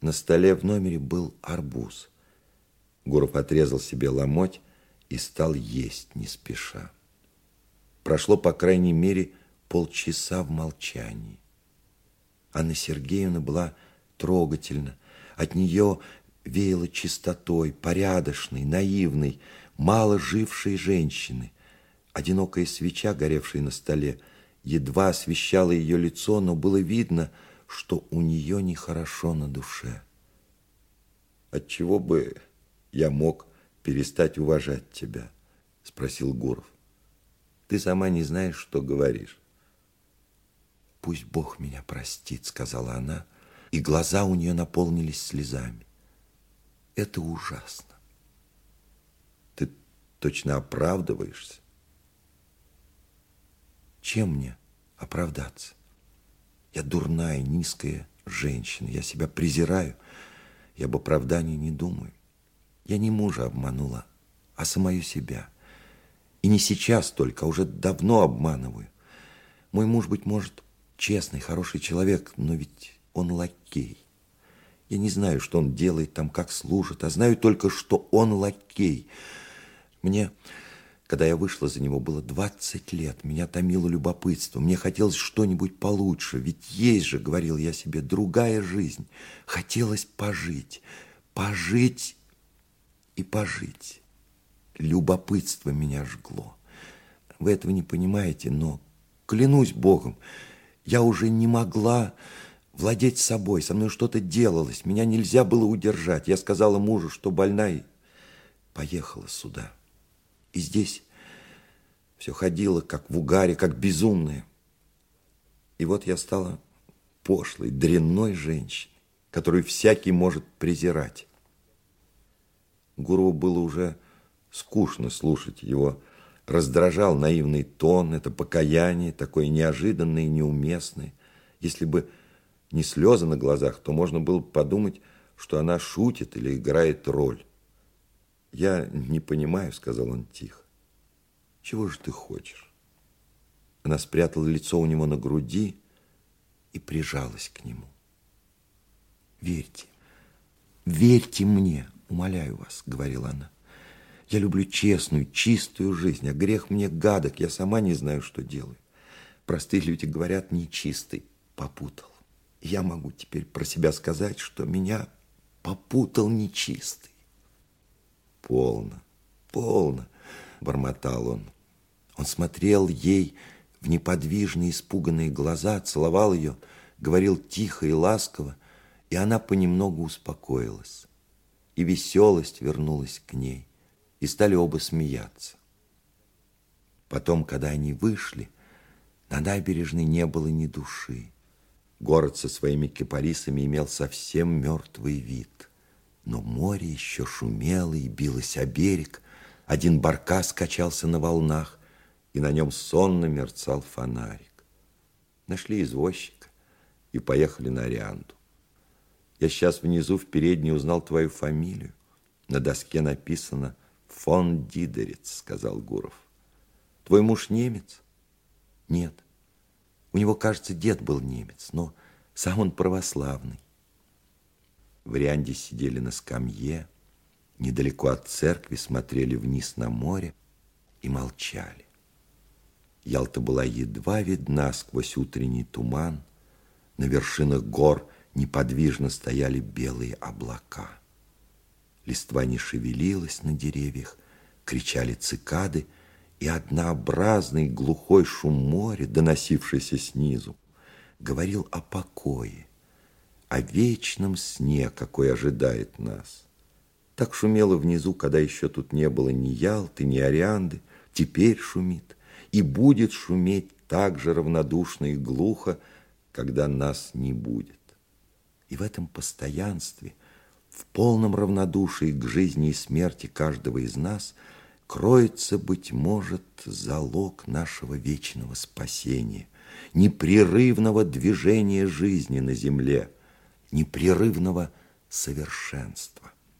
На столе в номере был арбуз. Гуров отрезал себе ломоть и стал есть не спеша. Прошло, по крайней мере, полчаса в молчании. Анна Сергеевна была трогательна. От нее веяло чистотой, порядочной, наивной, мало жившей женщины. Одинокая свеча, горевшая на столе, едва освещала ее лицо, но было видно, что у нее нехорошо на душе. «Отчего бы я мог перестать уважать тебя?» – спросил Гуров. «Ты сама не знаешь, что говоришь». «Пусть Бог меня простит», – сказала она, и глаза у нее наполнились слезами. «Это ужасно». «Ты точно оправдываешься?» «Чем мне оправдаться?» Я дурная, низкая женщина. Я себя презираю. Я об оправдании не думаю. Я не мужа обманула, а самую себя. И не сейчас только, а уже давно обманываю. Мой муж, быть может, честный, хороший человек, но ведь он лакей. Я не знаю, что он делает там, как служит, а знаю только, что он лакей. Мне когда я вышла за него, было 20 лет. Меня томило любопытство. Мне хотелось что-нибудь получше. Ведь есть же, говорил я себе, другая жизнь. Хотелось пожить. Пожить и пожить. Любопытство меня жгло. Вы этого не понимаете, но, клянусь Богом, я уже не могла владеть собой. Со мной что-то делалось. Меня нельзя было удержать. Я сказала мужу, что больна, и поехала сюда. И здесь все ходило, как в угаре, как безумное. И вот я стала пошлой, дрянной женщиной, которую всякий может презирать. Гуру было уже скучно слушать его. Раздражал наивный тон, это покаяние, такое неожиданное и неуместное. Если бы не слезы на глазах, то можно было бы подумать, что она шутит или играет роль. «Я не понимаю», — сказал он тихо. «Чего же ты хочешь?» Она спрятала лицо у него на груди и прижалась к нему. «Верьте, верьте мне, умоляю вас», — говорила она. «Я люблю честную, чистую жизнь, а грех мне гадок, я сама не знаю, что делаю. Простые люди говорят, нечистый, попутал. Я могу теперь про себя сказать, что меня попутал нечистый. «Полно, полно!» – бормотал он. Он смотрел ей в неподвижные, испуганные глаза, целовал ее, говорил тихо и ласково, и она понемногу успокоилась. И веселость вернулась к ней, и стали оба смеяться. Потом, когда они вышли, на набережной не было ни души. Город со своими кипарисами имел совсем мертвый вид. Но море еще шумело и билось о берег. Один баркас качался на волнах, и на нем сонно мерцал фонарик. Нашли извозчика и поехали на Орианду. Я сейчас внизу в передней узнал твою фамилию. На доске написано «Фон Дидерец», сказал Гуров. Твой муж немец? Нет. У него, кажется, дед был немец, но сам он православный. В Рианде сидели на скамье, недалеко от церкви смотрели вниз на море и молчали. Ялта была едва видна сквозь утренний туман. На вершинах гор неподвижно стояли белые облака. Листва не шевелилась на деревьях, кричали цикады, и однообразный глухой шум моря, доносившийся снизу, говорил о покое, о вечном сне, какой ожидает нас. Так шумело внизу, когда еще тут не было ни Ялты, ни Орианды, теперь шумит и будет шуметь так же равнодушно и глухо, когда нас не будет. И в этом постоянстве, в полном равнодушии к жизни и смерти каждого из нас, кроется, быть может, залог нашего вечного спасения, непрерывного движения жизни на земле – непрерывного совершенства.